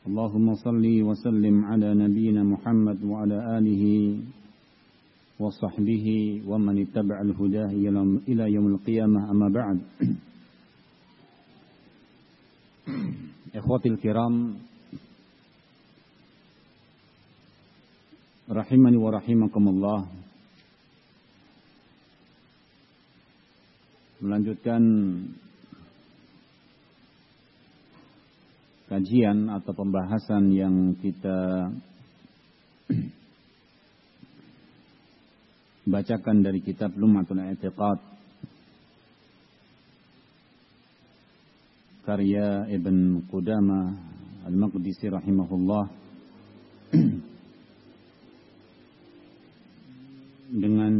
اللهم صل وسلم على نبينا محمد وعلى آله وصحبه ومن اتبع الهدى إلى يوم القيامة. أما بعد إخوتي الكرام rahimani wa rahimakumullah melanjutkan kajian atau pembahasan yang kita bacakan dari kitab Lumatul I'tiqad karya Ibn Qudama Al-Maqdisi rahimahullah dengan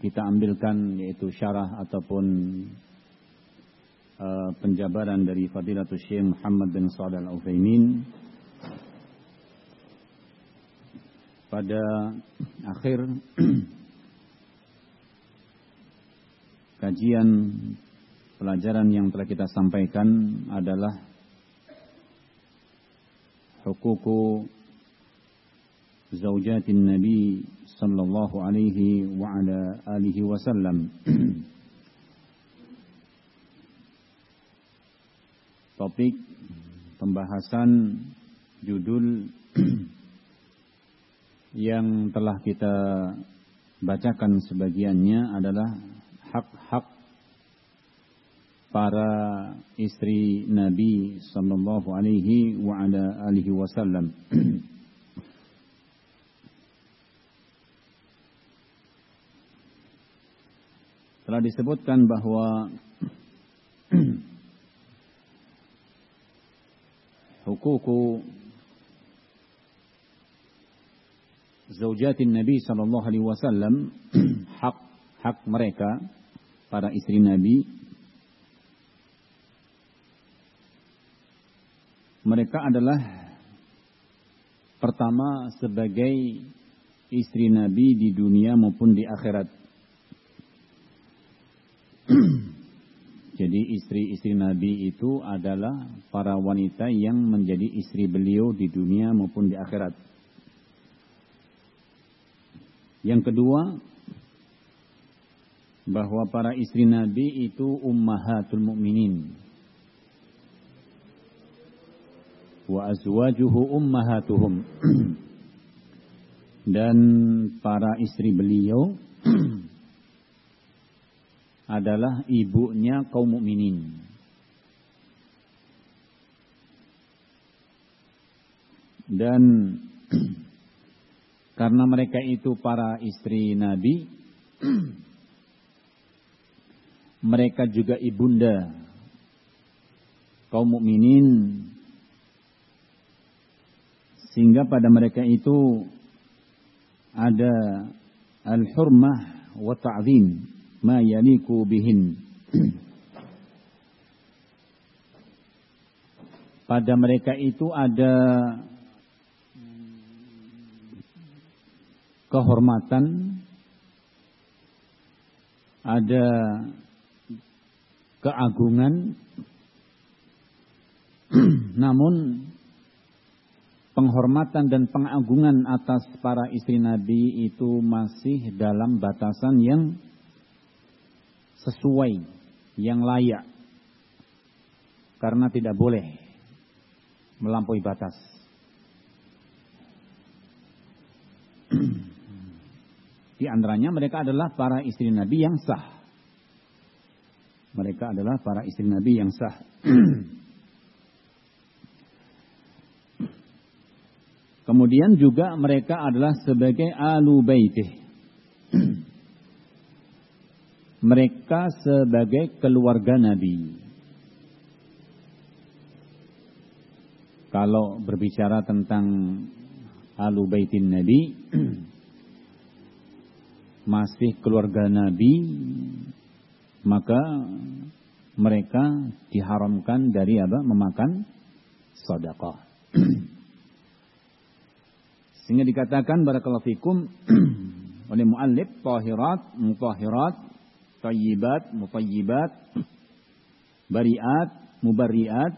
kita ambilkan yaitu syarah ataupun uh, penjabaran dari Fadilatul Syekh Muhammad bin Shalih Al Utsaimin pada akhir kajian pelajaran yang telah kita sampaikan adalah hukuku zaujatin Nabi sallallahu alaihi wa ala alihi wasallam. Topik pembahasan judul yang telah kita bacakan sebagiannya adalah hak-hak para istri Nabi sallallahu alaihi wa ala alihi wasallam. telah disebutkan bahwa hukuku zaujatin Nabi sallallahu alaihi wasallam hak hak mereka para istri Nabi. Mereka adalah pertama sebagai istri Nabi di dunia maupun di akhirat Jadi istri-istri Nabi itu adalah para wanita yang menjadi istri beliau di dunia maupun di akhirat. Yang kedua, bahwa para istri Nabi itu ummahatul mu'minin. Wa azwajuhu ummahatuhum. Dan para istri beliau adalah ibunya kaum mukminin. Dan karena mereka itu para istri Nabi, mereka juga ibunda kaum mukminin sehingga pada mereka itu ada al-hurmah wa ta'zim ma yaliku bihin. Pada mereka itu ada kehormatan, ada keagungan, namun penghormatan dan pengagungan atas para istri Nabi itu masih dalam batasan yang sesuai, yang layak. Karena tidak boleh melampaui batas. Di antaranya mereka adalah para istri Nabi yang sah. Mereka adalah para istri Nabi yang sah. Kemudian juga mereka adalah sebagai alu baitih mereka sebagai keluarga Nabi. Kalau berbicara tentang alu baitin Nabi masih keluarga Nabi maka mereka diharamkan dari apa? memakan sedekah. Sehingga dikatakan barakallahu fikum oleh muallif tahirat, mutahhirat, tayyibat, mutayyibat, bariat, mubariat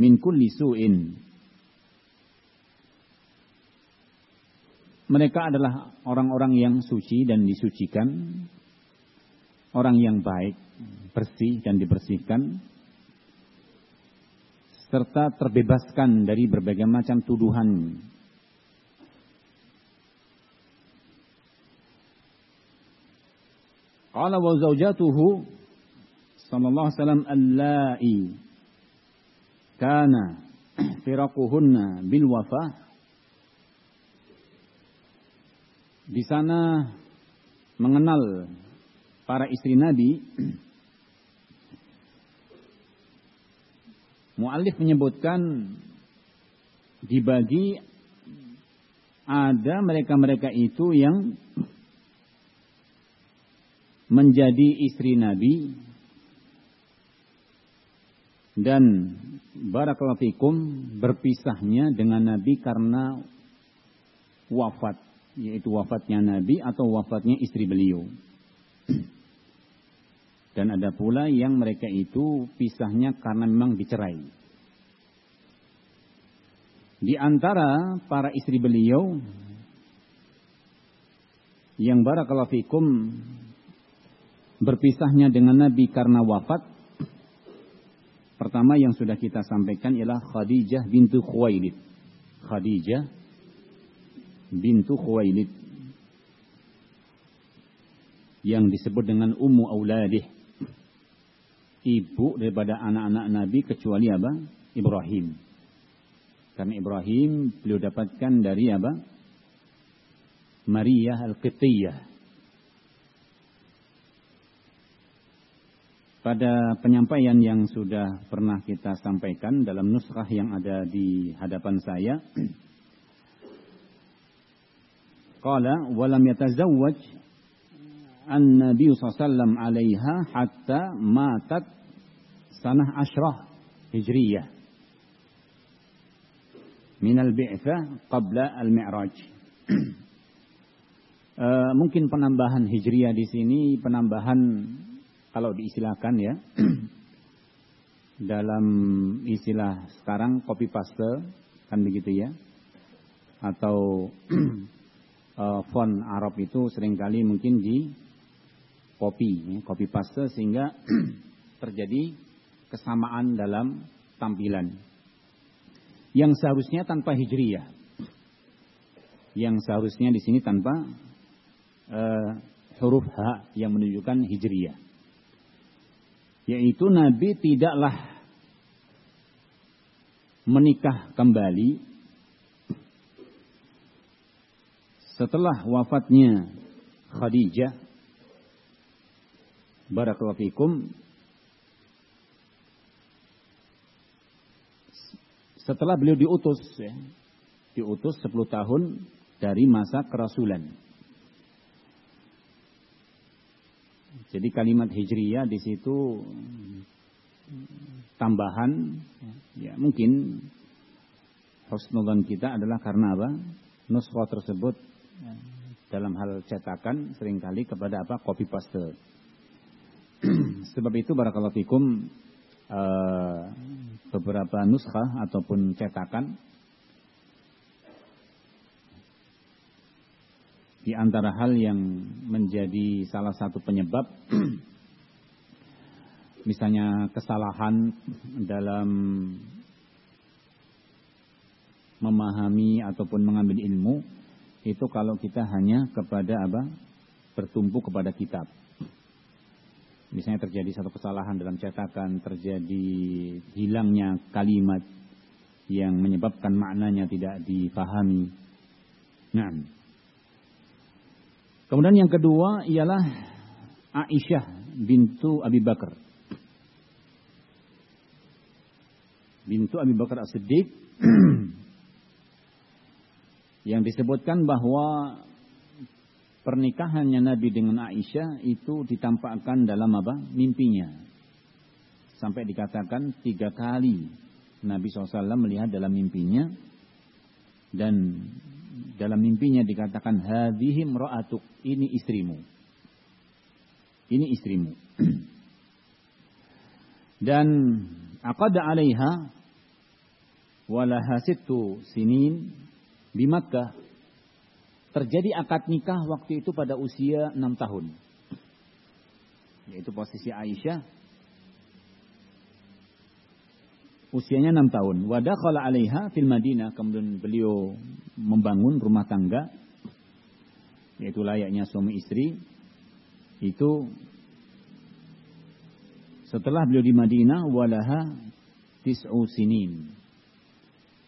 min kulli su'in. Mereka adalah orang-orang yang suci dan disucikan, orang yang baik, bersih dan dibersihkan, serta terbebaskan dari berbagai macam tuduhan Qala wa zawjatuhu sallallahu alaihi wasallam allai kana firaquhunna bil wafah di sana mengenal para istri Nabi Mu'alif menyebutkan dibagi ada mereka-mereka itu yang menjadi istri Nabi dan barakallahu fikum berpisahnya dengan Nabi karena wafat yaitu wafatnya Nabi atau wafatnya istri beliau. Dan ada pula yang mereka itu pisahnya karena memang dicerai. Di antara para istri beliau yang barakallahu fikum berpisahnya dengan Nabi karena wafat. Pertama yang sudah kita sampaikan ialah Khadijah bintu Khuwailid. Khadijah bintu Khuwailid. Yang disebut dengan Ummu Auladih. Ibu daripada anak-anak Nabi kecuali apa? Ibrahim. Karena Ibrahim beliau dapatkan dari apa? Maria Al-Qibtiyah pada penyampaian yang sudah pernah kita sampaikan dalam nusrah yang ada di hadapan saya. Qala walam yatazawwaj an-nabiy sallallahu alaiha hatta matat sanah ashrah hijriyah min al-bi'tsah qabla al-mi'raj. uh, mungkin penambahan hijriyah di sini penambahan kalau diistilahkan ya dalam istilah sekarang copy paste kan begitu ya? Atau uh, font Arab itu sering kali mungkin di copy ya, copy paste sehingga terjadi kesamaan dalam tampilan. Yang seharusnya tanpa hijriyah. Yang seharusnya di sini tanpa uh, huruf H yang menunjukkan hijriyah yaitu Nabi tidaklah menikah kembali setelah wafatnya Khadijah. Barakallahu fikum. Setelah beliau diutus ya, diutus 10 tahun dari masa kerasulan Jadi kalimat hijriyah di situ tambahan ya mungkin husnudzon kita adalah karena apa? Nuskhah tersebut ya, dalam hal cetakan sering kali kepada apa? copy paste. Sebab itu barakallahu fikum uh, beberapa nuskhah ataupun cetakan di antara hal yang menjadi salah satu penyebab misalnya kesalahan dalam memahami ataupun mengambil ilmu itu kalau kita hanya kepada apa? Bertumpu kepada kitab. Misalnya terjadi satu kesalahan dalam cetakan terjadi hilangnya kalimat yang menyebabkan maknanya tidak difahami. Nah Kemudian yang kedua ialah Aisyah bintu Abi Bakar. Bintu Abi Bakar As-Siddiq Yang disebutkan bahwa pernikahannya Nabi dengan Aisyah itu ditampakkan dalam apa? Mimpinya. Sampai dikatakan tiga kali Nabi SAW melihat dalam mimpinya. Dan dalam mimpinya dikatakan hadhim ra'atuk ini istrimu. Ini istrimu. Dan aqada 'alaiha walaha sittu sinin di Makkah. Terjadi akad nikah waktu itu pada usia 6 tahun. Yaitu posisi Aisyah usianya 6 tahun. Wadakhala 'alaiha fil Madinah, kemudian beliau membangun rumah tangga yaitu layaknya suami istri itu setelah beliau di Madinah walaha tis'u sinin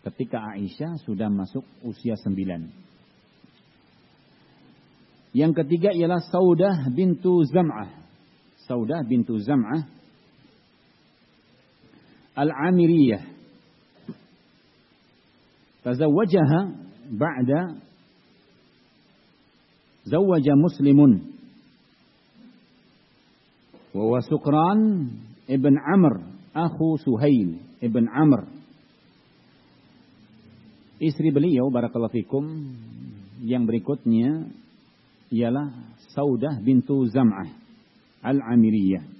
ketika Aisyah sudah masuk usia sembilan. Yang ketiga ialah Saudah bintu Zam'ah. Saudah bintu Zam'ah Tazawwajaha ba'da zawwaja muslimun wa huwa Sukran ibn Amr akhu Suhail ibn Amr Istri beliau barakallahu fikum yang berikutnya ialah Saudah bintu Zam'ah Al-Amiriyah.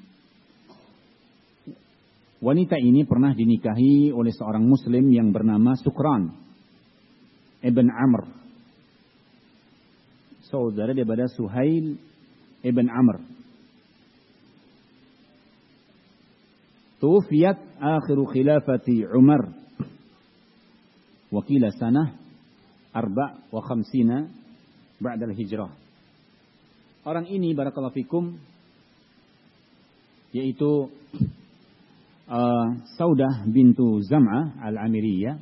Wanita ini pernah dinikahi oleh seorang muslim yang bernama Sukran Ibn Amr. Saudara daripada Suhail Ibn Amr. Tufiyat akhiru khilafati Umar wakila sanah arba wa khamsina ba'dal hijrah. Orang ini barakallahu fikum yaitu uh, Saudah bintu Zam'ah al-Amiriyah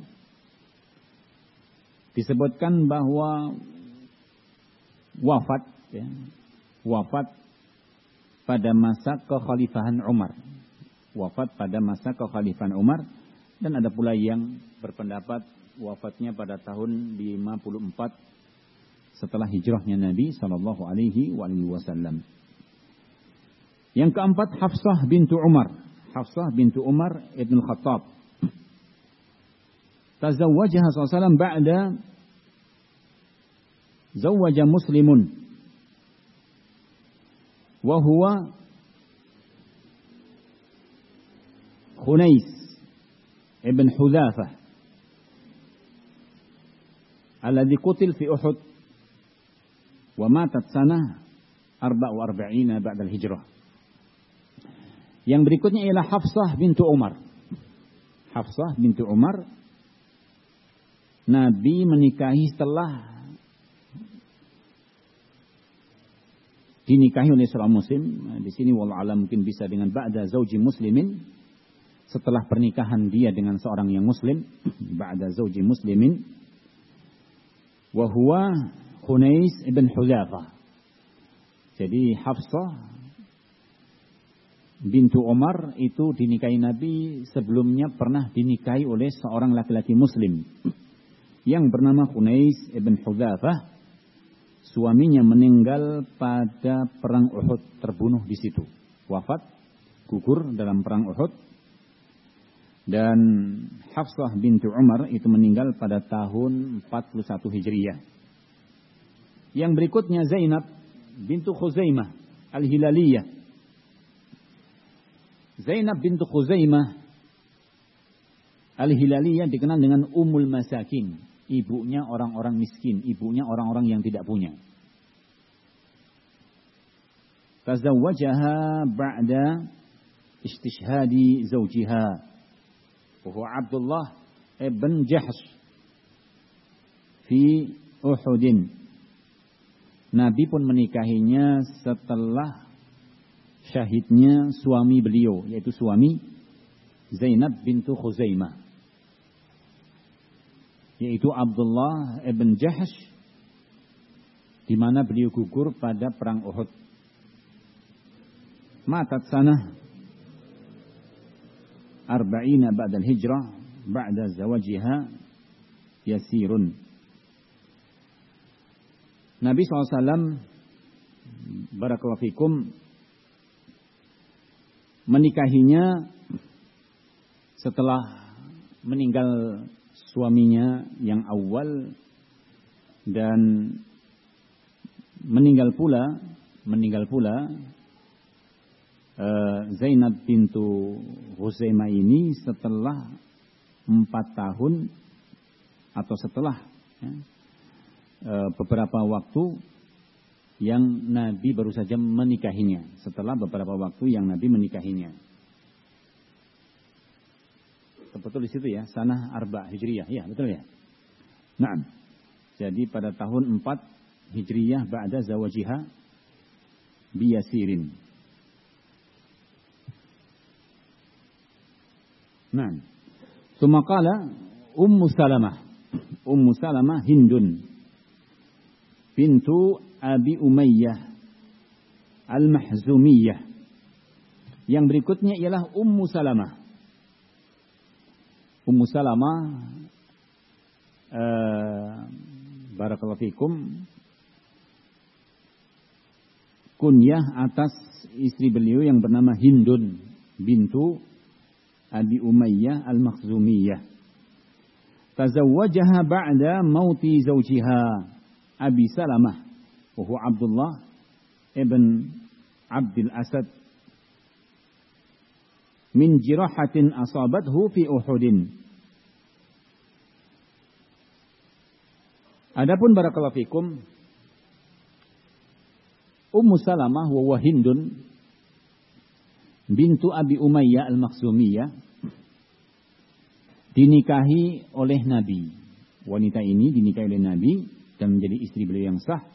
disebutkan bahwa wafat ya, wafat pada masa kekhalifahan Umar. Wafat pada masa kekhalifahan Umar dan ada pula yang berpendapat wafatnya pada tahun 54 setelah hijrahnya Nabi Shallallahu Alaihi Wasallam. Yang keempat Hafsah bintu Umar. Hafsah bintu Umar ibn Khattab. Tazawwajaha SAW ba'da zawwaja muslimun. Wahuwa Khunais ibn Hudzafah alladhi qutil fi Uhud wa matat sanah 44 ba'dal hijrah. Yang berikutnya ialah Hafsah bintu Umar. Hafsah bintu Umar Nabi menikahi setelah dinikahi oleh seorang muslim. Di sini wallah alam mungkin bisa dengan ba'da zauji muslimin. Setelah pernikahan dia dengan seorang yang muslim. Ba'da zauji muslimin wahwa Hunais ibn Huzafa. Jadi Hafsah bintu Umar itu dinikahi Nabi sebelumnya pernah dinikahi oleh seorang laki-laki muslim yang bernama Hunais ibn Huzafa. Suaminya meninggal pada perang Uhud terbunuh di situ. Wafat gugur dalam perang Uhud dan Hafsah bintu Umar itu meninggal pada tahun 41 Hijriyah. Yang berikutnya Zainab bintu Khuzaimah Al-Hilaliyah. Zainab bintu Khuzaimah Al-Hilaliyah dikenal dengan Umul Masakin. Ibunya orang-orang miskin. Ibunya orang-orang yang tidak punya. Tazawwajaha ba'da istishhadi zawjiha. Wahu Abdullah ibn Jahsh. Fi Uhudin. Nabi pun menikahinya setelah syahidnya suami beliau, yaitu suami Zainab bintu Khuzaimah. Yaitu Abdullah ibn Jahsh di mana beliau gugur pada perang Uhud. Matat sana arba'ina ba'dal hijrah ba'da zawajiha yasirun. Nabi SAW barakallahu menikahinya setelah meninggal suaminya yang awal dan meninggal pula meninggal pula uh, Zainab pintu Husaimah ini setelah empat tahun atau setelah ya, uh, beberapa waktu yang Nabi baru saja menikahinya setelah beberapa waktu yang Nabi menikahinya betul di situ ya, sanah arba hijriyah. Ya, betul ya. Nah, jadi pada tahun 4 hijriyah ba'da zawajiha biyasirin. Nah, Sumakala Ummu Salamah. Ummu Salamah Hindun. Pintu Abi Umayyah Al-Mahzumiyah. Yang berikutnya ialah Ummu Salamah. Ummu Salamah uh, barakallahu fikum kunyah atas istri beliau yang bernama Hindun bintu Abi Umayyah Al-Makhzumiyah. Tazawwajaha ba'da mauti zawjiha Abi Salamah wa huwa Abdullah ibn Abdul Asad min jirahatin asabathu fi Uhudin. Adapun barakallahu fikum Ummu Salamah wa Wahindun bintu Abi Umayyah Al-Makhzumiyah dinikahi oleh Nabi. Wanita ini dinikahi oleh Nabi dan menjadi istri beliau yang sah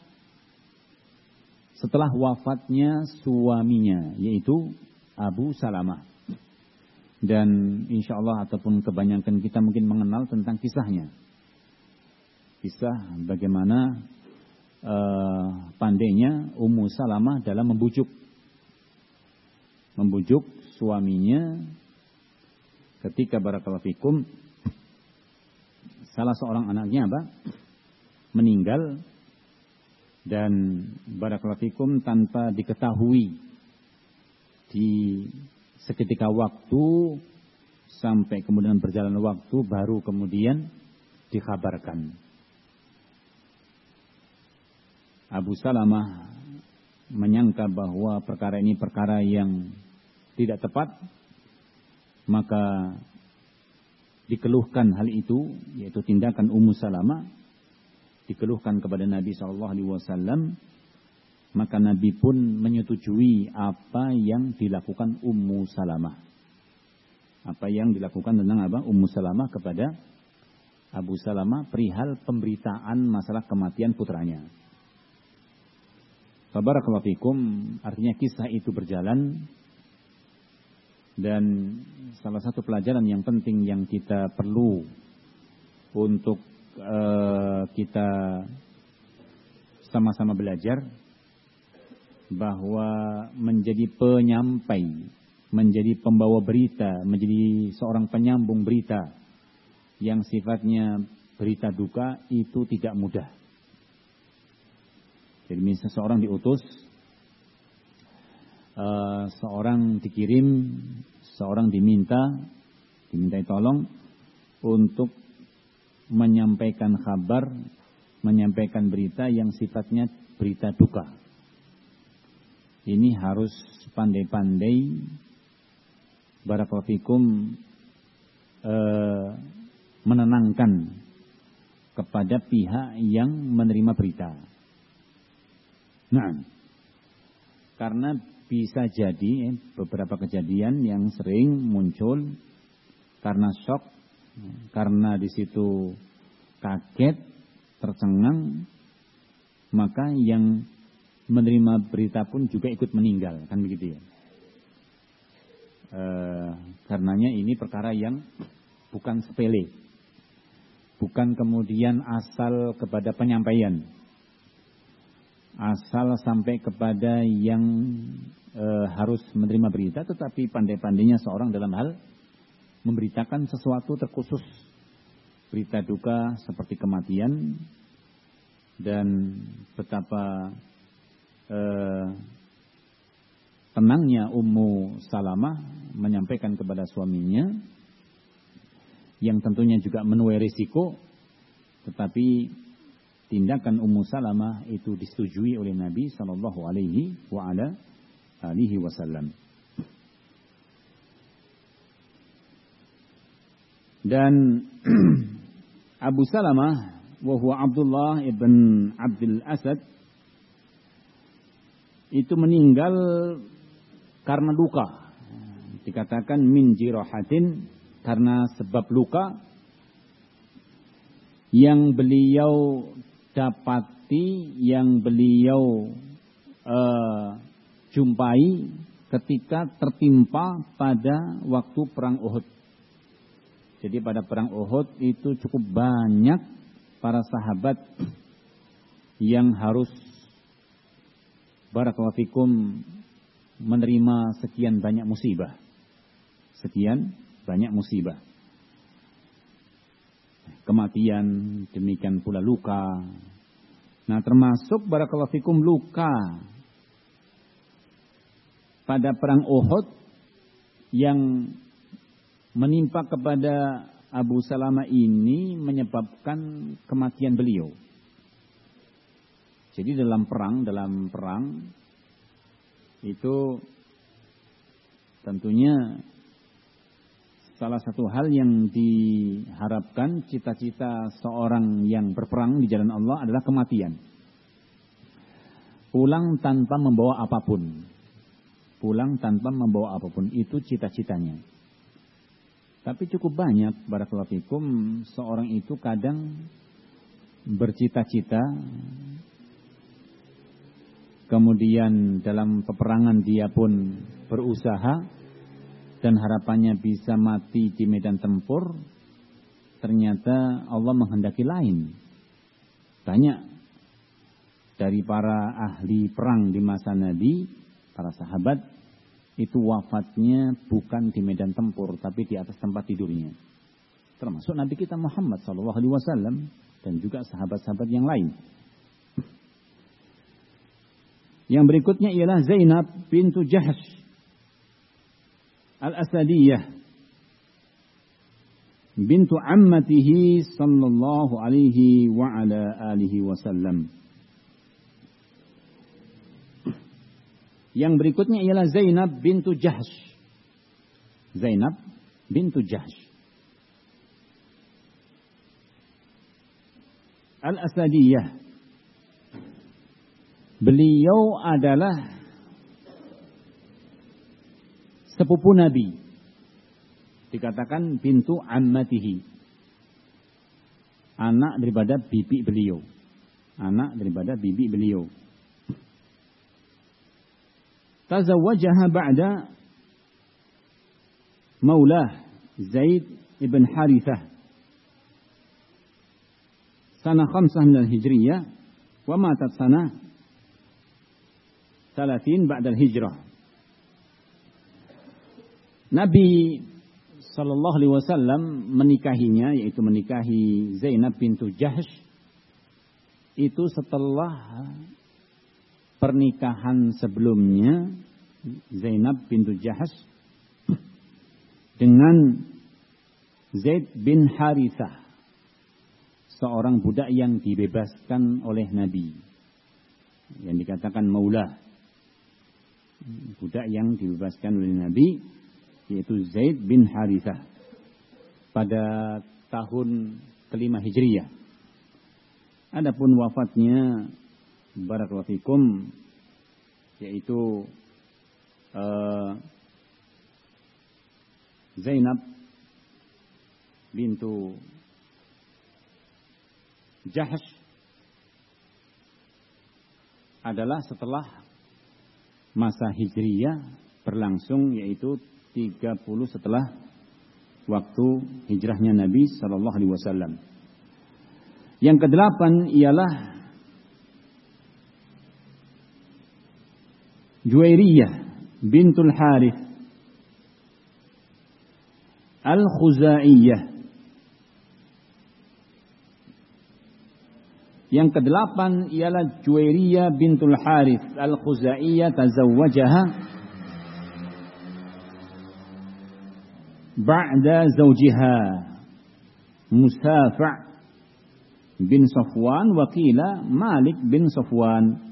setelah wafatnya suaminya yaitu Abu Salamah. Dan insya Allah ataupun kebanyakan kita mungkin mengenal tentang kisahnya. Kisah bagaimana uh, pandainya Ummu Salamah dalam membujuk. Membujuk suaminya ketika barakallahu fikum salah seorang anaknya apa? Meninggal dan barakallahu fikum tanpa diketahui di seketika waktu sampai kemudian berjalan waktu baru kemudian dikabarkan. Abu Salamah menyangka bahwa perkara ini perkara yang tidak tepat, maka dikeluhkan hal itu, yaitu tindakan Ummu Salamah, dikeluhkan kepada Nabi Shallallahu Alaihi Wasallam maka Nabi pun menyetujui apa yang dilakukan Ummu Salamah. Apa yang dilakukan tentang apa? Ummu Salamah kepada Abu Salamah perihal pemberitaan masalah kematian putranya. Barakallahu fikum, artinya kisah itu berjalan dan salah satu pelajaran yang penting yang kita perlu untuk uh, kita sama-sama belajar bahwa menjadi penyampai, menjadi pembawa berita, menjadi seorang penyambung berita yang sifatnya berita duka itu tidak mudah. Jadi misalnya seorang diutus, uh, seorang dikirim, seorang diminta, dimintai tolong untuk menyampaikan kabar, menyampaikan berita yang sifatnya berita duka. Ini harus pandai-pandai. Barakallahu eh, menenangkan kepada pihak yang menerima berita. Nah, karena bisa jadi eh, beberapa kejadian yang sering muncul karena shock, karena di situ kaget, tercengang, maka yang menerima berita pun juga ikut meninggal, kan begitu ya. E, karenanya ini perkara yang bukan sepele. Bukan kemudian asal kepada penyampaian. Asal sampai kepada yang e, harus menerima berita, tetapi pandai-pandainya seorang dalam hal memberitakan sesuatu terkhusus. Berita duka seperti kematian, dan betapa eh, tenangnya Ummu Salamah menyampaikan kepada suaminya yang tentunya juga menuai risiko tetapi tindakan Ummu Salamah itu disetujui oleh Nabi sallallahu alaihi wa ala alihi wasallam. Dan Abu Salamah wa huwa Abdullah ibn Abdul Asad itu meninggal karena luka. Dikatakan min jirahatin karena sebab luka yang beliau dapati, yang beliau uh, jumpai ketika tertimpa pada waktu perang Uhud. Jadi pada perang Uhud itu cukup banyak para sahabat yang harus barakallahu menerima sekian banyak musibah. Sekian banyak musibah. Kematian, demikian pula luka. Nah, termasuk barakallahu luka pada perang Uhud yang menimpa kepada Abu Salama ini menyebabkan kematian beliau. Jadi dalam perang, dalam perang itu tentunya salah satu hal yang diharapkan cita-cita seorang yang berperang di jalan Allah adalah kematian. Pulang tanpa membawa apa pun. Pulang tanpa membawa apa pun. Itu cita-citanya. Tapi cukup banyak barakallahu fikum seorang itu kadang bercita-cita kemudian dalam peperangan dia pun berusaha dan harapannya bisa mati di medan tempur ternyata Allah menghendaki lain. Banyak dari para ahli perang di masa Nabi para sahabat itu wafatnya bukan di medan tempur tapi di atas tempat tidurnya. Termasuk Nabi kita Muhammad sallallahu alaihi wasallam dan juga sahabat-sahabat yang lain. Yang berikutnya ialah Zainab bintu Jahsh Al-Asadiyah bintu ammatihi sallallahu alaihi wa ala alihi wasallam. Yang berikutnya ialah Zainab bintu Jahsh. Zainab bintu Jahsh. Al-Asadiyah. Beliau adalah sepupu Nabi. Dikatakan bintu ammatihi. Anak daripada bibi beliau. Anak daripada bibi beliau tazawwajaha ba'da maulah Zaid ibn Harithah sana khamsah min Hijriyah, wa sana 30 ba'da Hijrah. Nabi saw menikahinya yaitu menikahi Zainab bintu Jahsh itu setelah pernikahan sebelumnya Zainab bintu Jahas dengan Zaid bin Harithah seorang budak yang dibebaskan oleh Nabi. Yang dikatakan maula. Budak yang dibebaskan oleh Nabi yaitu Zaid bin Harithah pada tahun kelima Hijriyah adapun wafatnya barakallahu fikum yaitu uh, Zainab bintu Jahsh adalah setelah masa hijriyah berlangsung yaitu 30 setelah waktu hijrahnya Nabi sallallahu alaihi wasallam. Yang kedelapan ialah Juwairiyah bintul Harith. Al-Khuzaiyah. Yang kedelapan ialah Juwairiyah bintul Harith. al-Khuzaiyah tazawwajaha ba'da zawjiha. Musafa' bin Safwan wakila Malik bin Safwan.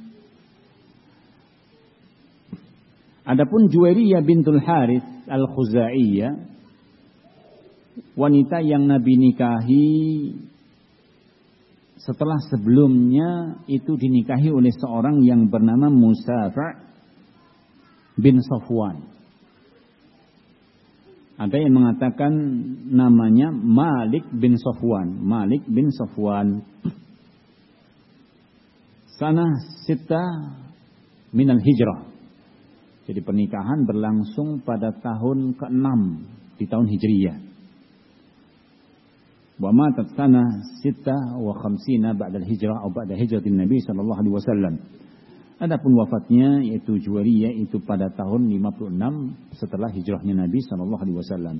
Adapun Juwairiyah bintul Harith al-Khuzaiyah wanita yang Nabi nikahi setelah sebelumnya itu dinikahi oleh seorang yang bernama Musafa bin Safwan. Ada yang mengatakan namanya Malik bin Safwan. Malik bin Safwan. Sana sita minal hijrah. Jadi pernikahan berlangsung pada tahun ke-6 di tahun Hijriyah. Wa matat sana sita wa khamsina ba'da hijrah atau ba'da hijratin Nabi sallallahu alaihi wasallam. Adapun wafatnya yaitu Juwariyah itu pada tahun 56 setelah hijrahnya Nabi sallallahu alaihi wasallam.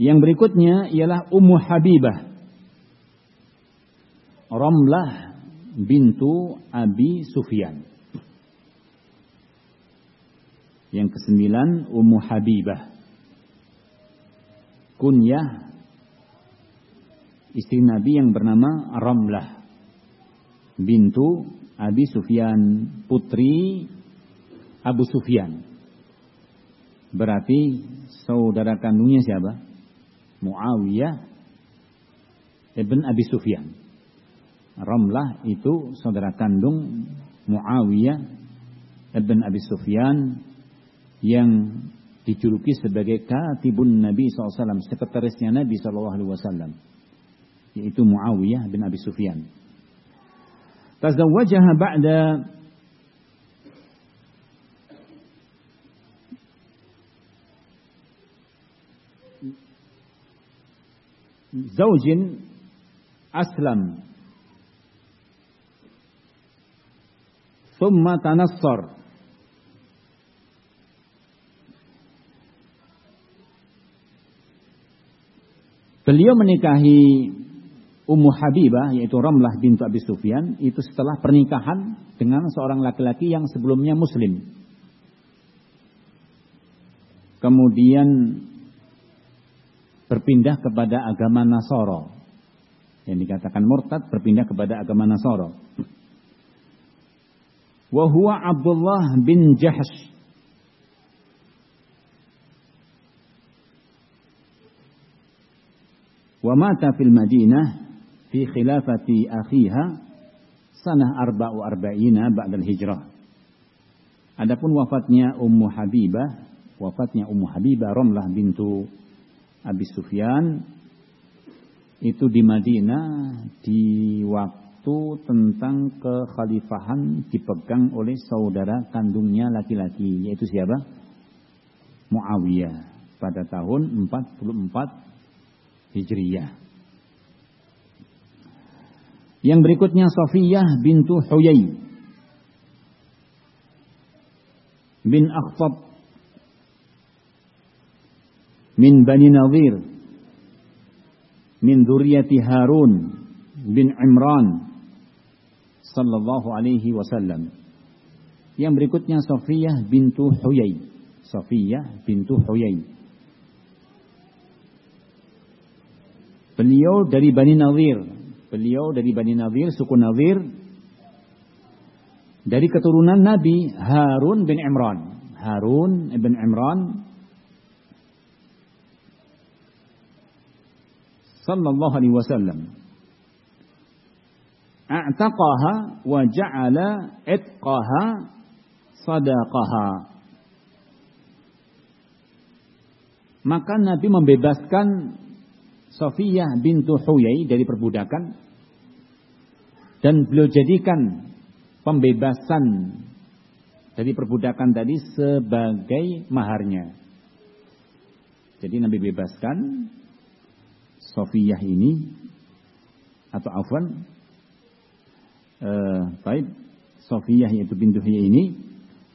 Yang berikutnya ialah Ummu Habibah. Ramlah bintu Abi Sufyan. Yang kesembilan Ummu Habibah. Kunyah istri Nabi yang bernama Ramlah. Bintu Abi Sufyan putri Abu Sufyan. Berarti saudara kandungnya siapa? Muawiyah ibn Abi Sufyan Ramlah itu saudara kandung Muawiyah ibn Abi Sufyan yang dijuluki sebagai katibun Nabi SAW, sekretarisnya Nabi SAW, yaitu Muawiyah bin Abi Sufyan. Tazawwajaha ba'da zaujin aslam Thumma tanassar. Beliau menikahi Ummu Habibah yaitu Ramlah bintu Abi Sufyan itu setelah pernikahan dengan seorang laki-laki yang sebelumnya muslim. Kemudian berpindah kepada agama Nasoro. Yang dikatakan murtad berpindah kepada agama Nasoro. Wahua Abdullah bin Jahsh wa mata fil Madinah fi khilafati akhiha sanah arba'u arba'ina ba'dal hijrah. Adapun wafatnya Ummu Habibah, wafatnya Ummu Habibah Romlah bintu Abi Sufyan itu di Madinah di waktu tentang kekhalifahan dipegang oleh saudara kandungnya laki-laki yaitu siapa? Muawiyah pada tahun 44 Hijriyah. Yang berikutnya Safiyah bintu Huyai bin Akhtab min Bani Nadir min dzurriyyati Harun bin Imran sallallahu alaihi wasallam. Yang berikutnya Safiyah bintu Huyai. Safiyah bintu Huyai Beliau dari Bani Nadir. Beliau dari Bani Nadir, suku Nadir. Dari keturunan Nabi Harun bin Imran. Harun bin Imran. Sallallahu alaihi wasallam. A'taqaha wa ja'ala itqaha sadaqaha. Maka Nabi membebaskan Sofiyah bintu Huyai dari perbudakan dan beliau jadikan pembebasan dari perbudakan tadi sebagai maharnya. Jadi Nabi bebaskan Sofiyah ini atau Afwan eh, baik Sofiyah yaitu bintu Huyai ini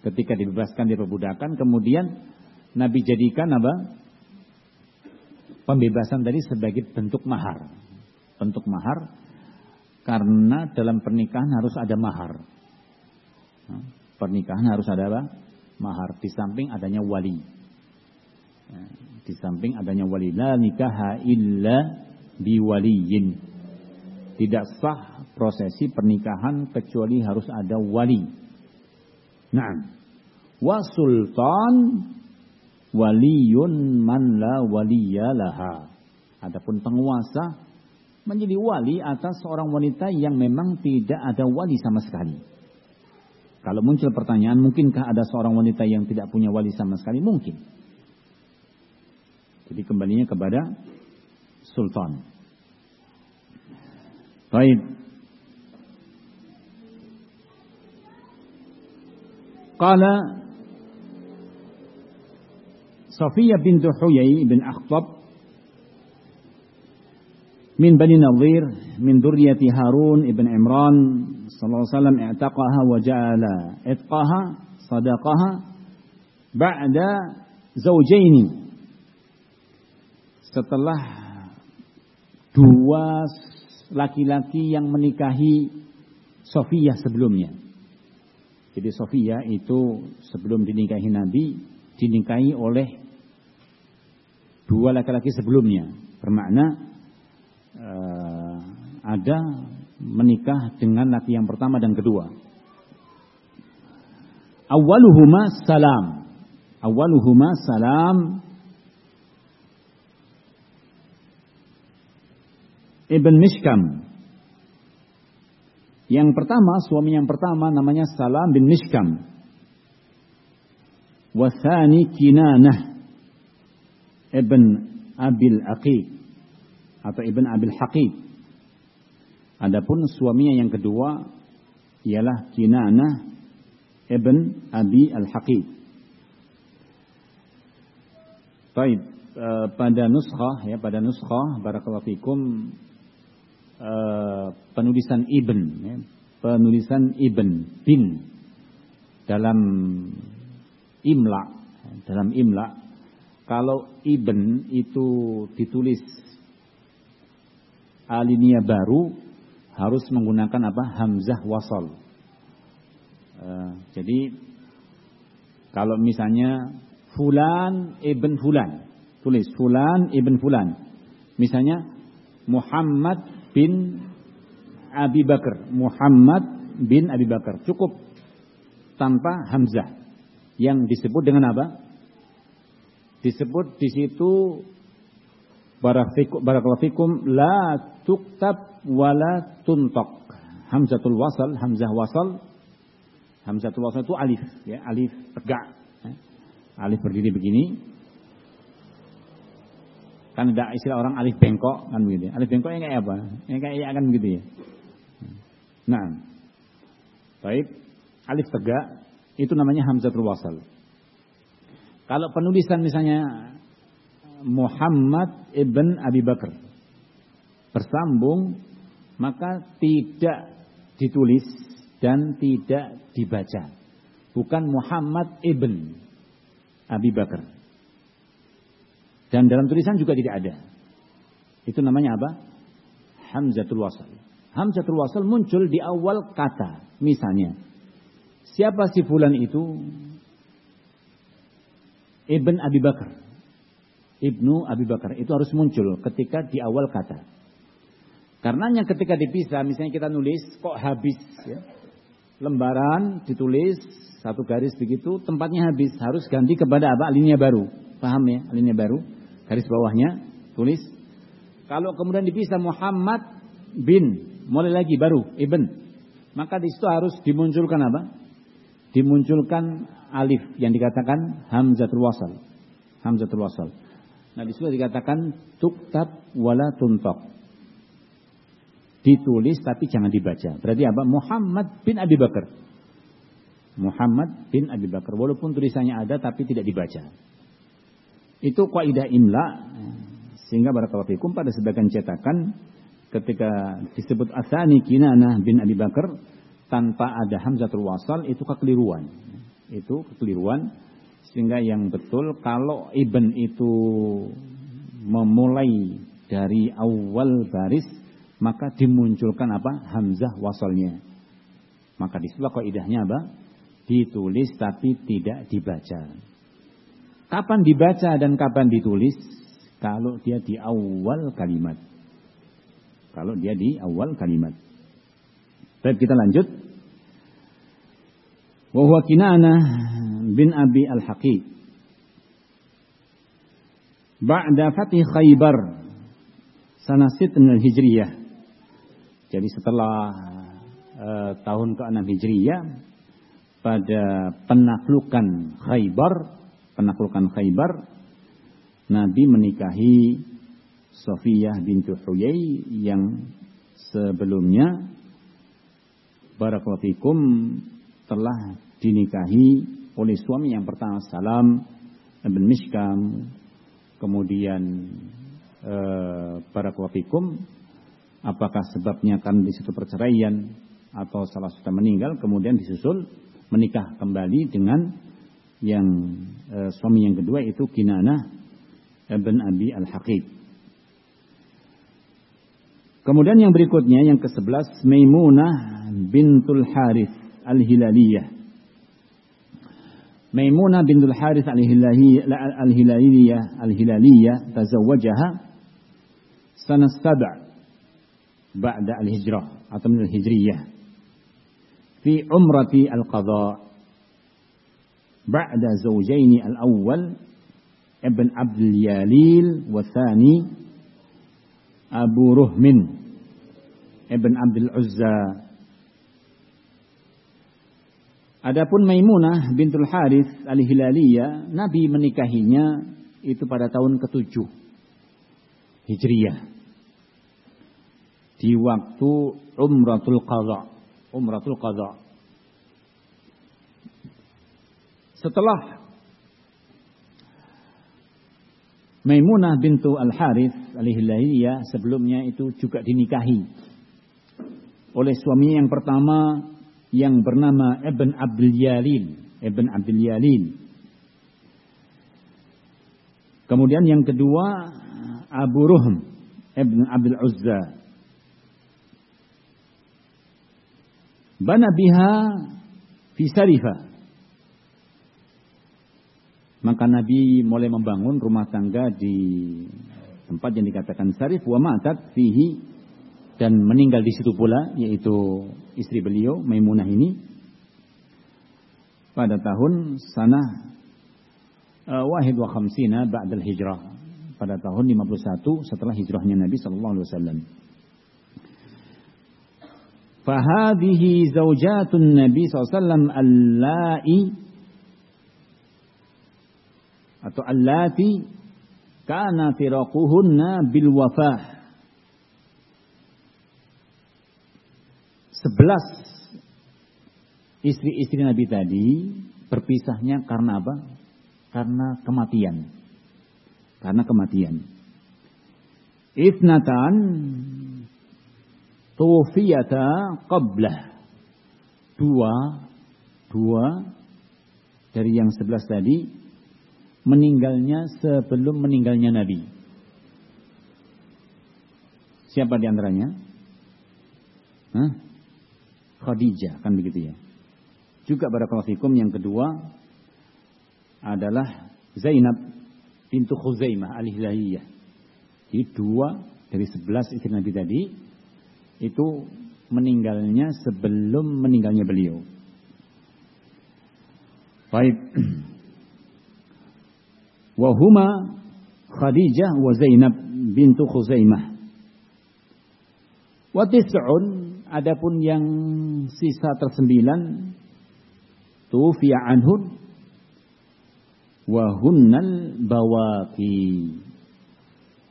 ketika dibebaskan dari perbudakan kemudian Nabi jadikan apa? pembebasan tadi sebagai bentuk mahar. bentuk mahar karena dalam pernikahan harus ada mahar. Pernikahan harus ada apa? Mahar. Di samping adanya wali. Ya, di samping adanya wali. La nikaha illa biwaliyin. Tidak sah prosesi pernikahan kecuali harus ada wali. Nah, wa sultan waliyun man la waliyalaha. Adapun penguasa menjadi wali atas seorang wanita yang memang tidak ada wali sama sekali. Kalau muncul pertanyaan, mungkinkah ada seorang wanita yang tidak punya wali sama sekali? Mungkin. Jadi kembalinya kepada sultan. Baik. Qala Safiyah bintu Huyai bin Akhtab min Bani Nadir min durriyati Harun ibn Imran sallallahu alaihi wasallam i'taqaha wa ja'ala itqaha sadaqaha ba'da zaujaini setelah dua laki-laki yang menikahi Sofia sebelumnya. Jadi Sofia itu sebelum dinikahi Nabi dinikahi oleh dua laki-laki sebelumnya. Bermakna uh, ada menikah dengan laki yang pertama dan kedua. Awaluhuma salam. Awaluhuma salam. Ibn Mishkam. Yang pertama, suami yang pertama namanya Salam bin Mishkam. Wathani Kinanah. Ibn Abil Aqiq atau Ibn Abil Haqib. Adapun suaminya yang kedua ialah Kinanah Ibn Abi Al-Haqib. Baik, e, pada nuskhah ya pada nuskhah barakallahu fikum e, penulisan Ibn ya, penulisan Ibn bin dalam imla dalam imla kalau Ibn itu ditulis alinea baru harus menggunakan apa? Hamzah wasol. Uh, jadi kalau misalnya fulan ibn fulan, tulis fulan ibn fulan. Misalnya Muhammad bin Abi Bakar, Muhammad bin Abi Bakar. Cukup tanpa hamzah. Yang disebut dengan apa? Disebut di situ barakallahu la tuktab wala tuntok. Hamzatul wasal, hamzah wasal, hamzatul wasal itu alif, ya, alif tegak. Ya. Alif berdiri begini. Kan ada istilah orang alif bengkok kan begitu. Alif bengkok yang kayak apa? Yang kayak ya kan begitu ya. Nah. Baik, alif tegak itu namanya hamzatul wasal. Kalau penulisan misalnya Muhammad ibn Abi Bakar. Bersambung, maka tidak ditulis dan tidak dibaca. Bukan Muhammad ibn Abi Bakar. Dan dalam tulisan juga tidak ada. Itu namanya apa? Hamzatul Wasal. Hamzatul Wasal muncul di awal kata. Misalnya, siapa si fulan itu? Ibn Abi Bakar. Ibnu Abi Bakar itu harus muncul ketika di awal kata. Karenanya ketika dipisah, misalnya kita nulis kok habis ya. Lembaran ditulis satu garis begitu, tempatnya habis, harus ganti kepada apa? Alinea baru. Paham ya? Alinea baru. Garis bawahnya tulis kalau kemudian dipisah Muhammad bin, mulai lagi baru Ibn. Maka di situ harus dimunculkan apa? Dimunculkan alif yang dikatakan hamzatul wasal. Hamzatul wasal. Nah di situ dikatakan tuktab wala tuntok. Ditulis tapi jangan dibaca. Berarti apa? Muhammad bin Abi Bakar. Muhammad bin Abi Bakar. Walaupun tulisannya ada tapi tidak dibaca. Itu kaidah imla. Sehingga barakallahu fikum pada sebagian cetakan ketika disebut asani kinanah bin Abi Bakar tanpa ada hamzatul wasal itu kekeliruan. Itu kekeliruan sehingga yang betul kalau Ibn itu memulai dari awal baris maka dimunculkan apa? Hamzah wasolnya. Maka di situlah kaidahnya apa? Ditulis tapi tidak dibaca. Kapan dibaca dan kapan ditulis? Kalau dia di awal kalimat. Kalau dia di awal kalimat. Baik kita lanjut. Wa Kinana bin Abi Al-Haqi. Ba'da fatih Khaybar sanasit al-Hijriyah. Jadi setelah uh, tahun ke-6 Hijriyah pada penaklukan Khaybar, penaklukan Khaybar Nabi menikahi Sofiyah bintu Huyai yang sebelumnya Barakallahu telah dinikahi oleh suami yang pertama Salam bin Mishkam. Kemudian Barakallahu apakah sebabnya kan di situ perceraian atau salah satu meninggal kemudian disusul menikah kembali dengan yang e, suami yang kedua itu Kinanah bin Abi Al-Haqib Kemudian yang berikutnya yang ke-11 Maimunah bintul Harith Al-Hilaliyah. Maimunah bintul Harith Al-Hilaliyah Al-Hilaliyah tazawwajaha sana sab' ba'da al-hijrah atau min al-hijriyah fi umrati al-qadha ba'da zawjaini al-awwal ibn Abdul Yalil wa thani Abu Ruhmin Ibn Abdul Uzza Adapun Maimunah bintul Harith al-Hilaliyah, Nabi menikahinya itu pada tahun ke-7 Hijriyah. Di waktu Umratul Qadha. Umratul Qadha. Setelah Maimunah bintu Al-Harith al-Hilaliyah sebelumnya itu juga dinikahi oleh suami yang pertama yang bernama Ibn Abdul Yalil. Ibn Abdul Yalil. Kemudian yang kedua Abu Ruhm Ibn Abdul Uzza. Bana biha fi Sarifah maka Nabi mulai membangun rumah tangga di tempat yang dikatakan Sarif wa matat fihi. Dan meninggal di situ pula yaitu istri beliau Maimunah ini. Pada tahun sana uh, wahid wa khamsina ba'dal hijrah. Pada tahun 51 setelah hijrahnya Nabi sallallahu alaihi wasallam. Zaujatun Nabi SAW allai atau allati kana firaquhunna bil wafah. Sebelas istri-istri Nabi tadi berpisahnya karena apa? Karena kematian. Karena kematian. Ithnatan tuwfiyata qablah. Dua, dua dari yang sebelas tadi meninggalnya sebelum meninggalnya Nabi. Siapa di antaranya? Hah? Khadijah, kan begitu ya. Juga pada fikum yang kedua adalah Zainab pintu Khuzaimah al-Hilahiyah. Jadi dua dari sebelas istri Nabi tadi itu meninggalnya sebelum meninggalnya beliau. Baik. Wahuma Khadijah wa Zainab bintu Khuzaimah. Wa tis'un adapun yang sisa tersembilan tufiya anhun wa hunnal bawaqi.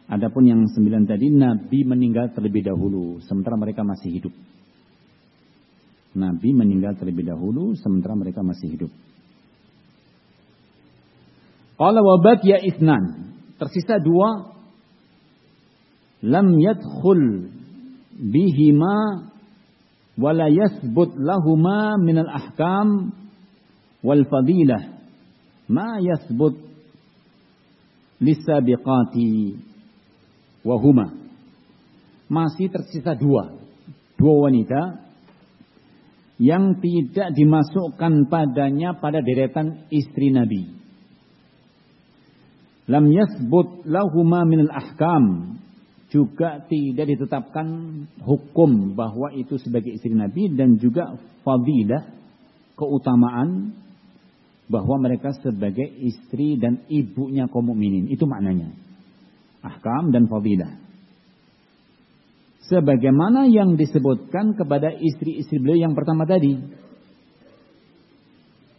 Adapun yang sembilan tadi Nabi meninggal terlebih dahulu sementara mereka masih hidup. Nabi meninggal terlebih dahulu sementara mereka masih hidup. Qala wa baqiya ithnan. Tersisa dua. Lam yadkhul bihima wala yasbut lahuma min al-ahkam wal fadilah ma yasbut lisabiqati wa huma masih tersisa dua. Dua wanita yang tidak dimasukkan padanya pada deretan istri Nabi. Lam yasbut lahuma minal ahkam. Juga tidak ditetapkan hukum bahwa itu sebagai istri Nabi dan juga fadilah keutamaan bahwa mereka sebagai istri dan ibunya kaum mukminin. Itu maknanya. Ahkam dan fadilah sebagaimana yang disebutkan kepada istri-istri beliau yang pertama tadi.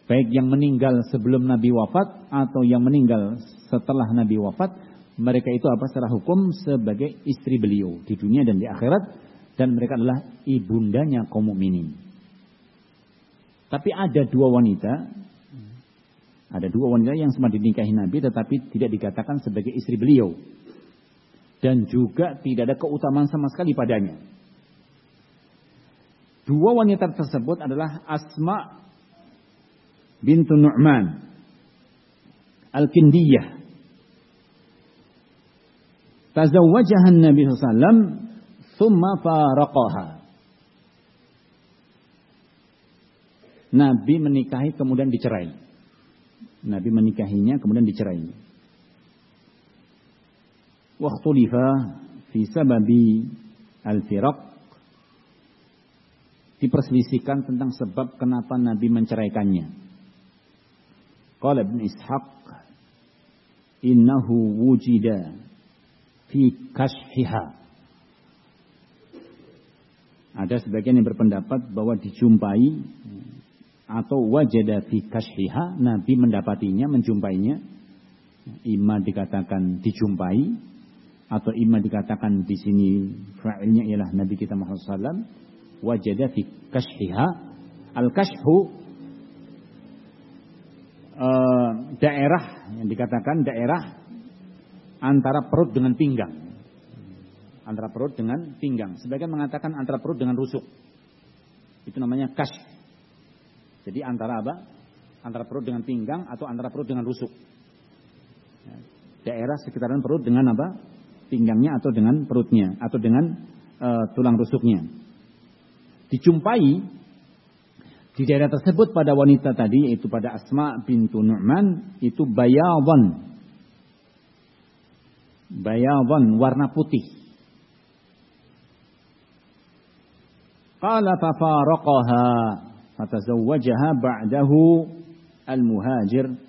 Baik yang meninggal sebelum Nabi wafat atau yang meninggal setelah Nabi wafat, mereka itu apa secara hukum sebagai istri beliau di dunia dan di akhirat dan mereka adalah ibundanya kaum mukminin. Tapi ada dua wanita ada dua wanita yang sempat dinikahi Nabi tetapi tidak dikatakan sebagai istri beliau dan juga tidak ada keutamaan sama sekali padanya. Dua wanita tersebut adalah Asma bintu Nu'man Al-Kindiyah tazawwajaha Nabi sallam thumma faraqaha Nabi menikahi kemudian dicerai. Nabi menikahinya kemudian dicerai. Waktulifa fi sababi al-firaq diperselisihkan tentang sebab kenapa Nabi menceraikannya. Qala Ibn Ishaq innahu wujida fi kashhiha. Ada sebagian yang berpendapat bahwa dijumpai atau wajada fi kashhiha, Nabi mendapatinya, menjumpainya. Ima dikatakan dijumpai atau imma dikatakan di sini fa'ilnya ialah Nabi kita Muhammad SAW wajada fi kashhiha al kashhu uh, daerah yang dikatakan daerah antara perut dengan pinggang. Antara perut dengan pinggang. Sebagian mengatakan antara perut dengan rusuk. Itu namanya kash jadi antara apa? Antara perut dengan pinggang atau antara perut dengan rusuk. Daerah sekitaran perut dengan apa? Pinggangnya atau dengan perutnya atau dengan uh, tulang rusuknya. Dijumpai di daerah tersebut pada wanita tadi yaitu pada Asma bintu Nu'man itu bayawan. Bayawan warna putih. Qala fafaraqaha fatazawwajaha ba'dahu al-muhajir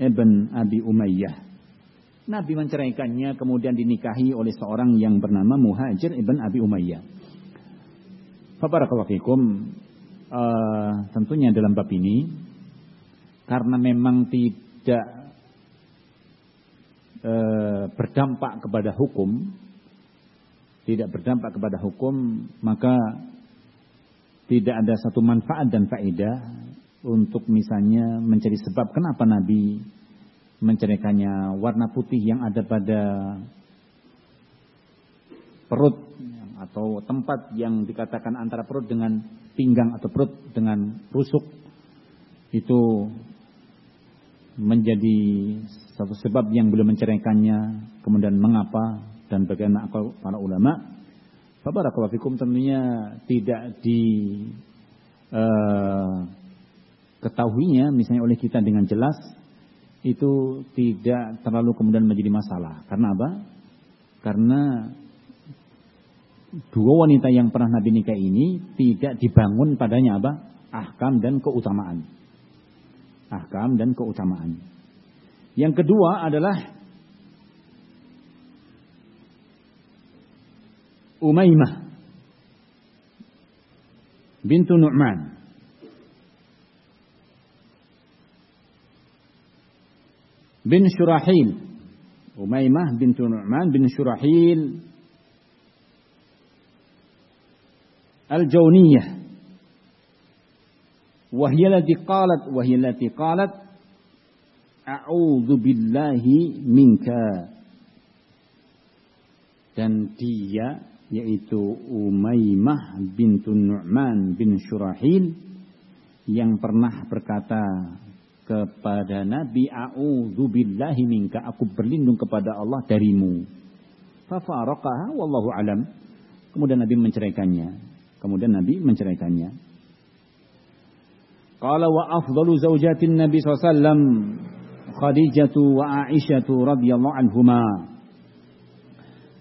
ibn Abi Umayyah. Nabi menceraikannya kemudian dinikahi oleh seorang yang bernama Muhajir ibn Abi Umayyah. Barakallahu fikum. Uh, tentunya dalam bab ini karena memang tidak uh, berdampak kepada hukum, tidak berdampak kepada hukum, maka tidak ada satu manfaat dan faedah untuk misalnya mencari sebab kenapa Nabi menceritakannya warna putih yang ada pada perut atau tempat yang dikatakan antara perut dengan pinggang atau perut dengan rusuk itu menjadi satu sebab yang belum menceraikannya kemudian mengapa dan bagaimana para ulama Barakallahu fikum tentunya tidak di uh, ketahuinya misalnya oleh kita dengan jelas itu tidak terlalu kemudian menjadi masalah. Karena apa? Karena dua wanita yang pernah Nabi nikah ini tidak dibangun padanya apa? Ahkam dan keutamaan. Ahkam dan keutamaan. Yang kedua adalah Umaymah bintu Nu'man bin Syurahil. Umaymah bin Nu'man bin Syurahil Al-Jauniyah. Wahia lati qalat, wahia lati qalat, A'udhu billahi minka. Dan dia yaitu Umaymah bintu Nu'man bin Shurahil yang pernah berkata kepada Nabi A'udhu billahi minka aku berlindung kepada Allah darimu. Fafaraqaha wallahu alam. Kemudian Nabi menceraikannya. Kemudian Nabi menceraikannya. Qala wa afdalu zaujatin Nabi SAW Khadijatu wa Aisyatu radhiyallahu anhuma.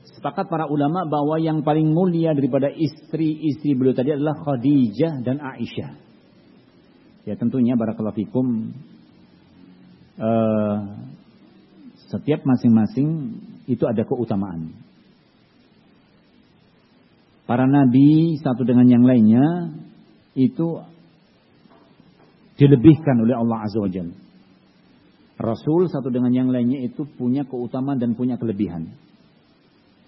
Sepakat para ulama bahwa yang paling mulia daripada istri-istri beliau tadi adalah Khadijah dan Aisyah. Ya tentunya barakallahu fikum uh, setiap masing-masing itu ada keutamaan. Para nabi satu dengan yang lainnya itu dilebihkan oleh Allah Azza wa Jalla. Rasul satu dengan yang lainnya itu punya keutamaan dan punya kelebihan.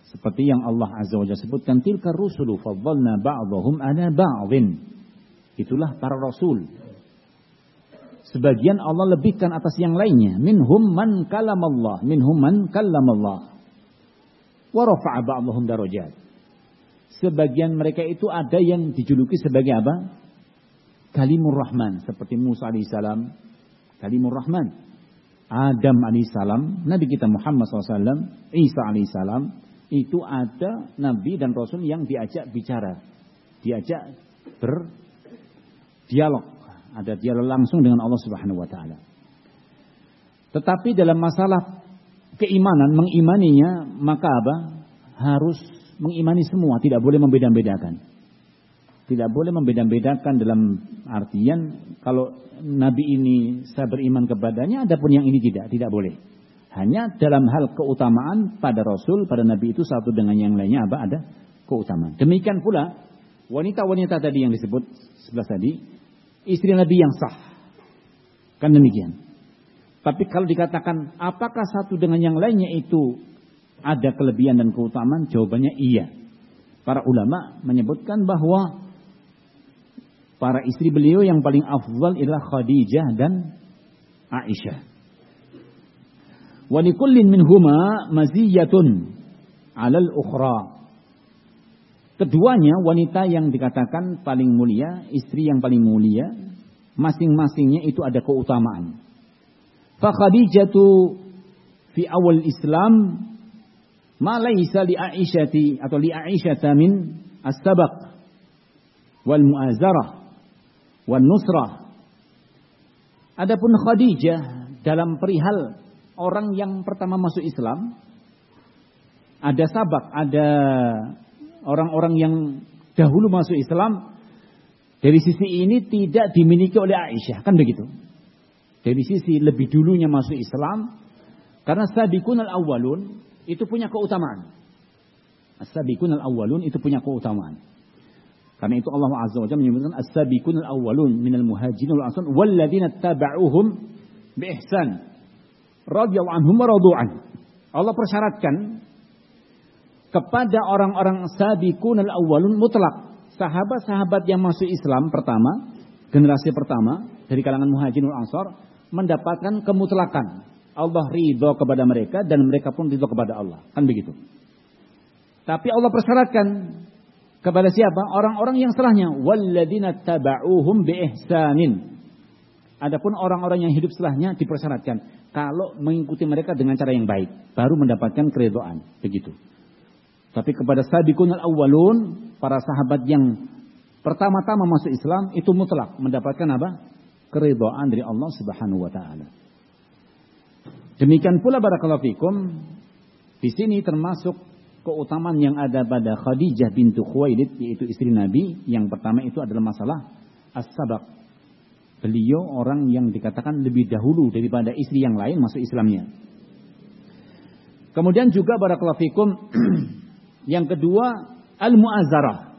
Seperti yang Allah Azza wa Jalla sebutkan, tilka rusulu faddalna ba'dahum ala ba'dhin. Itulah para rasul. Sebagian Allah lebihkan atas yang lainnya. Minhum man kalamallah. Minhum man kallamallah. Wa rafa'a ba'dahum darajat. Sebagian mereka itu ada yang dijuluki sebagai apa? Kalimur Rahman. Seperti Musa alaihissalam. Kalimur Rahman. Adam alaihissalam. Nabi kita Muhammad SAW. Isa alaihissalam. Itu ada Nabi dan Rasul yang diajak bicara. Diajak berdialog. Ada dialog langsung dengan Allah Subhanahu Wa Taala. Tetapi dalam masalah keimanan, mengimaninya, maka apa? Harus mengimani semua, tidak boleh membeda-bedakan. Tidak boleh membeda-bedakan dalam artian kalau Nabi ini saya beriman kepadanya, adapun yang ini tidak, tidak boleh. Hanya dalam hal keutamaan pada Rasul, pada Nabi itu satu dengan yang lainnya apa ada keutamaan. Demikian pula wanita-wanita tadi yang disebut sebelah tadi, istri Nabi yang sah. Kan demikian. Tapi kalau dikatakan apakah satu dengan yang lainnya itu ada kelebihan dan keutamaan? Jawabannya iya. Para ulama menyebutkan bahwa para istri beliau yang paling afdal adalah Khadijah dan Aisyah. Wa likullin minhuma maziyatun 'alal ukhra. Keduanya wanita yang dikatakan paling mulia, istri yang paling mulia, masing-masingnya itu ada keutamaan. Fa Khadijatu fi awal Islam ma laisa li Aisyati atau li Aisyata min as-sabaq wal mu'azarah wal nusrah. Adapun Khadijah dalam perihal orang yang pertama masuk Islam ada sabak, ada orang-orang yang dahulu masuk Islam dari sisi ini tidak dimiliki oleh Aisyah, kan begitu? Dari sisi lebih dulunya masuk Islam karena sabiqun al-awwalun itu punya keutamaan. As-sabiqun al-awwalun itu punya keutamaan. Karena itu Allah Azza wa Jalla menyebutkan as-sabiqun al-awwalun minal muhajirin wal ansar walladzina tabauhum bi ihsan radhiyallahu anhum wa radu'an. Allah persyaratkan kepada orang-orang sabiqun al-awwalun mutlak. Sahabat-sahabat yang masuk Islam pertama, generasi pertama dari kalangan muhajirin wal ansar mendapatkan kemutlakan Allah ridho kepada mereka dan mereka pun ridho kepada Allah. Kan begitu. Tapi Allah persyaratkan kepada siapa? Orang-orang yang setelahnya. Walladzina taba'uhum biihsanin. Adapun orang-orang yang hidup setelahnya dipersyaratkan. Kalau mengikuti mereka dengan cara yang baik. Baru mendapatkan keridoan. Begitu. Tapi kepada sabiqun al-awwalun. Para sahabat yang pertama-tama masuk Islam. Itu mutlak. Mendapatkan apa? Keridoan dari Allah subhanahu wa ta'ala. Demikian pula barakallahu fikum di sini termasuk keutamaan yang ada pada Khadijah bintu Khuwailid yaitu istri Nabi. Yang pertama itu adalah masalah as-sabaq. Beliau orang yang dikatakan lebih dahulu daripada istri yang lain masuk Islamnya. Kemudian juga barakallahu fikum yang kedua al-mu'azzarah.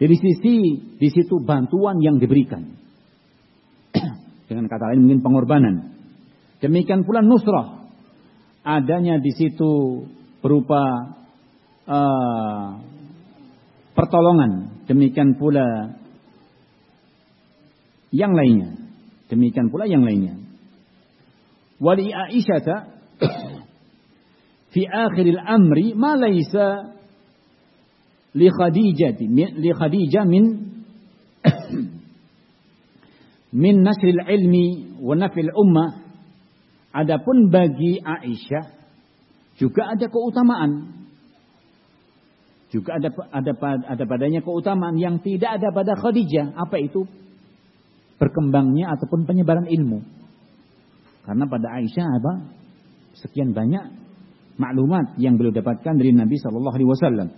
Dari sisi di situ bantuan yang diberikan. Dengan kata lain mungkin pengorbanan. Demikian pula nusrah. Adanya di situ berupa uh, pertolongan. Demikian pula yang lainnya. Demikian pula yang lainnya. Wali Aisyah fi akhiril amri ma laisa li Khadijah li Khadijah min min nasril ilmi wa nafil ummah Adapun bagi Aisyah juga ada keutamaan. Juga ada ada ada padanya keutamaan yang tidak ada pada Khadijah. Apa itu? Berkembangnya ataupun penyebaran ilmu. Karena pada Aisyah apa? Sekian banyak maklumat yang beliau dapatkan dari Nabi Shallallahu Alaihi Wasallam.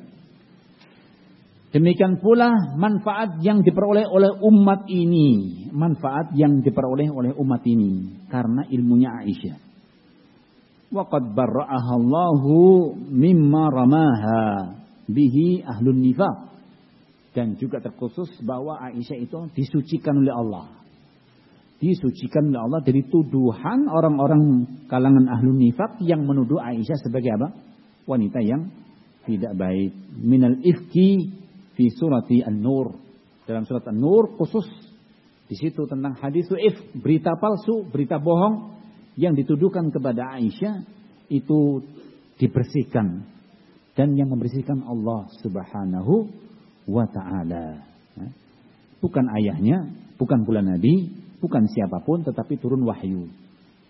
Demikian pula manfaat yang diperoleh oleh umat ini, manfaat yang diperoleh oleh umat ini karena ilmunya Aisyah. Waqad barra'aha Allahu mimma ramaha bihi ahlun nifaq. Dan juga terkhusus bahwa Aisyah itu disucikan oleh Allah. Disucikan oleh Allah dari tuduhan orang-orang kalangan ahlun nifaq yang menuduh Aisyah sebagai apa? Wanita yang tidak baik. Minal ifki fi surati An-Nur. Dalam surat An-Nur khusus di situ tentang hadis if, berita palsu, berita bohong yang dituduhkan kepada Aisyah itu dibersihkan dan yang membersihkan Allah Subhanahu wa taala. Bukan ayahnya, bukan pula nabi, bukan siapa pun tetapi turun wahyu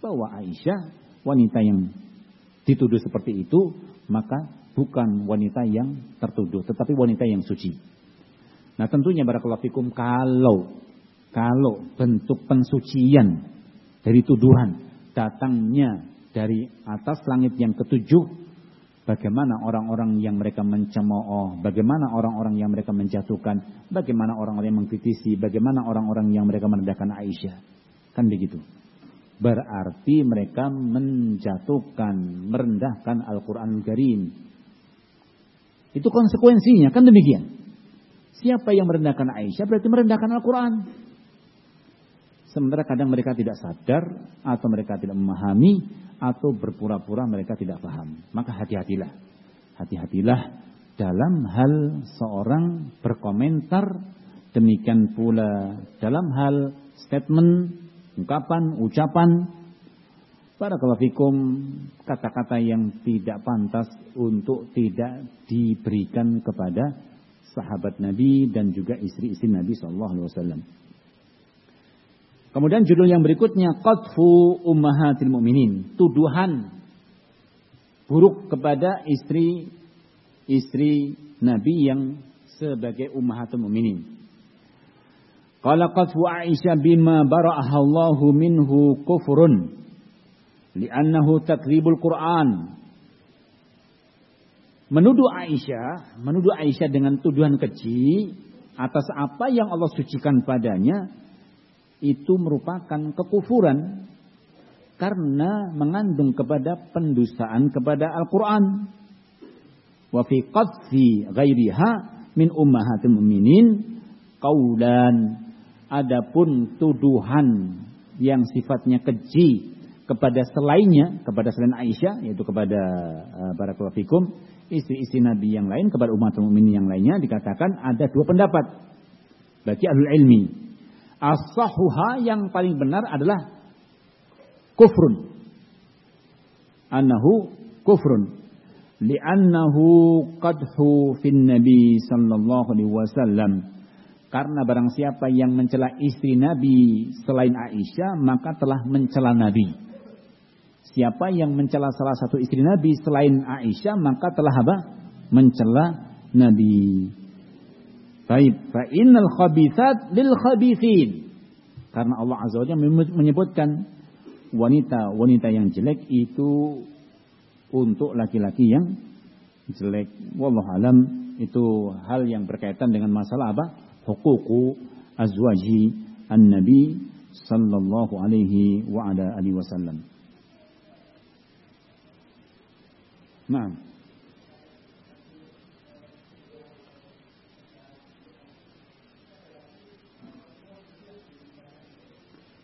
bahwa Aisyah wanita yang dituduh seperti itu maka bukan wanita yang tertuduh tetapi wanita yang suci. Nah, tentunya fikum kalau kalau bentuk pensucian dari tuduhan datangnya dari atas langit yang ketujuh Bagaimana orang-orang yang mereka mencemooh, bagaimana orang-orang yang mereka menjatuhkan, bagaimana orang-orang yang mengkritisi, bagaimana orang-orang yang mereka merendahkan Aisyah. Kan begitu. Berarti mereka menjatuhkan, merendahkan Al-Quran Karim. Itu konsekuensinya, kan demikian. Siapa yang merendahkan Aisyah berarti merendahkan Al-Quran. Sementara kadang mereka tidak sadar atau mereka tidak memahami atau berpura-pura mereka tidak paham. Maka hati-hatilah. Hati-hatilah dalam hal seorang berkomentar, demikian pula dalam hal statement, ungkapan, ucapan, para kalafikum kata-kata yang tidak pantas untuk tidak diberikan kepada sahabat Nabi dan juga istri-istri Nabi Shallallahu Alaihi Wasallam. Kemudian judul yang berikutnya qadfu ummahatil mu'minin, tuduhan buruk kepada istri istri Nabi yang sebagai ummahatul mu'minin. Qala qadfu Aisyah bima bara'aha Allahu minhu kufrun li'annahu takribul Qur'an. Menuduh Aisyah, menuduh Aisyah dengan tuduhan keji atas apa yang Allah sucikan padanya itu merupakan kekufuran karena mengandung kepada pendustaan kepada Al-Qur'an. Wa fi qadfi ghairiha min ummahatil mu'minin qaulan adapun tuduhan yang sifatnya keji kepada selainnya kepada selain Aisyah yaitu kepada uh, barakallahu fikum istri-istri Nabi yang lain kepada umat mukminin yang lainnya dikatakan ada dua pendapat bagi ahlul ilmi as-sahuha yang paling benar adalah kufrun. Annahu kufrun. Li'annahu qadhu fin Nabi sallallahu alaihi wasallam. Karena barang siapa yang mencela istri Nabi selain Aisyah, maka telah mencela Nabi. Siapa yang mencela salah satu istri Nabi selain Aisyah, maka telah apa? Mencela Nabi. Baik, fa innal khabithat lil khabithin. Karena Allah Azza wa Jalla menyebutkan wanita-wanita yang jelek itu untuk laki-laki yang jelek. Wallahu alam itu hal yang berkaitan dengan masalah apa? Hukuku azwaji an-nabi sallallahu alaihi wa ala alihi wasallam. Nah.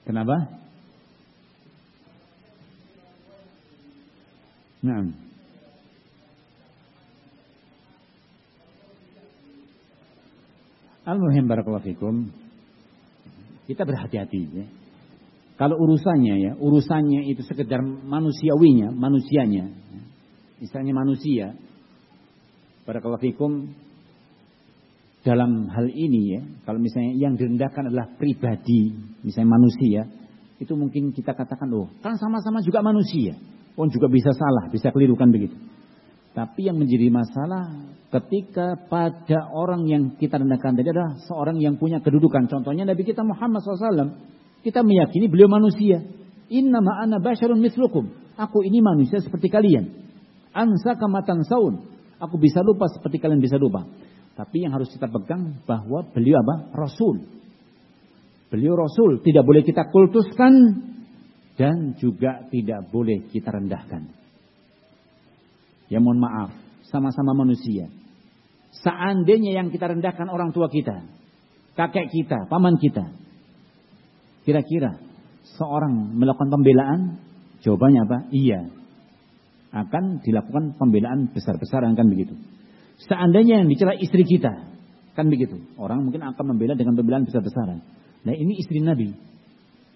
Kenapa? Nah. Al-Muhim Barakallahu. Kita berhati-hati ya. Kalau urusannya ya, urusannya itu sekedar manusiawinya, manusianya. Istilahnya manusia. Barakallahu Fikum dalam hal ini ya, kalau misalnya yang direndahkan adalah pribadi, misalnya manusia, itu mungkin kita katakan, oh kan sama-sama juga manusia. Oh juga bisa salah, bisa keliru kan begitu. Tapi yang menjadi masalah ketika pada orang yang kita rendahkan tadi adalah seorang yang punya kedudukan. Contohnya Nabi kita Muhammad SAW. Kita meyakini beliau manusia. Inna ma'ana basyarun mislukum. Aku ini manusia seperti kalian. Ansa kamatan saun. Aku bisa lupa seperti kalian bisa lupa. Tapi yang harus kita pegang bahwa beliau apa? Rasul. Beliau Rasul. Tidak boleh kita kultuskan. Dan juga tidak boleh kita rendahkan. Ya mohon maaf, sama-sama manusia. Seandainya yang kita rendahkan orang tua kita, kakek kita, paman kita. Kira-kira seorang melakukan pembelaan? Jawabannya apa? Iya. Akan dilakukan pembelaan besar-besaran kan begitu. Seandainya yang dicela istri kita, kan begitu. Orang mungkin akan membela dengan pembelaan besar-besaran. Nah ini istri Nabi.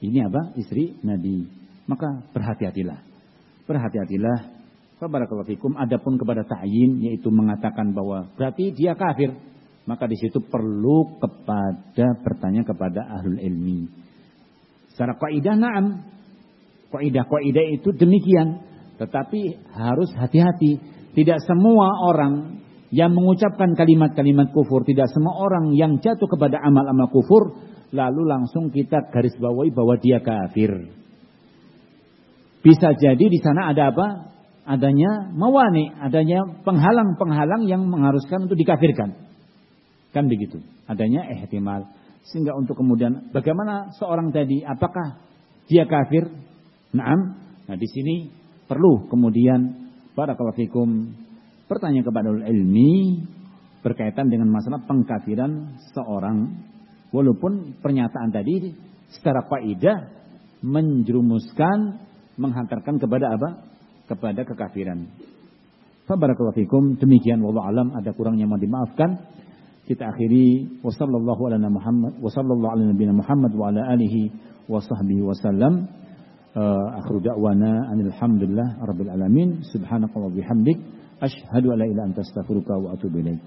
Ini apa? Istri Nabi. Maka berhati-hatilah. Berhati-hatilah Barakallahu. Adapun kepada ta'yin yaitu mengatakan bahwa berarti dia kafir, maka di situ perlu kepada bertanya kepada ahlul ilmi. Secara kaidah na'am. Kaidah-kaidah itu demikian, tetapi harus hati-hati. Tidak semua orang yang mengucapkan kalimat-kalimat kufur, tidak semua orang yang jatuh kepada amal-amal kufur lalu langsung kita garis bawahi bahwa dia kafir. Bisa jadi di sana ada apa? adanya mawani, adanya penghalang-penghalang yang mengharuskan untuk dikafirkan. Kan begitu. Adanya ihtimal. Sehingga untuk kemudian bagaimana seorang tadi apakah dia kafir? Naam. Nah, di sini perlu kemudian para fikum pertanyaan kepada ilmi berkaitan dengan masalah pengkafiran seorang walaupun pernyataan tadi secara kaidah menjerumuskan menghantarkan kepada apa? kepada kekafiran. Fabarakallahu fikum. Demikian wallahu alam ada kurangnya mohon dimaafkan. Kita akhiri wasallallahu ala Muhammad wasallallahu ala nabiyina Muhammad wa ala alihi wa sahbihi wasallam. Uh, akhiru da'wana anil hamdulillah rabbil alamin. Subhanakallah bihamdik. Ashhadu an la ilaha anta astaghfiruka wa atubu ilaik.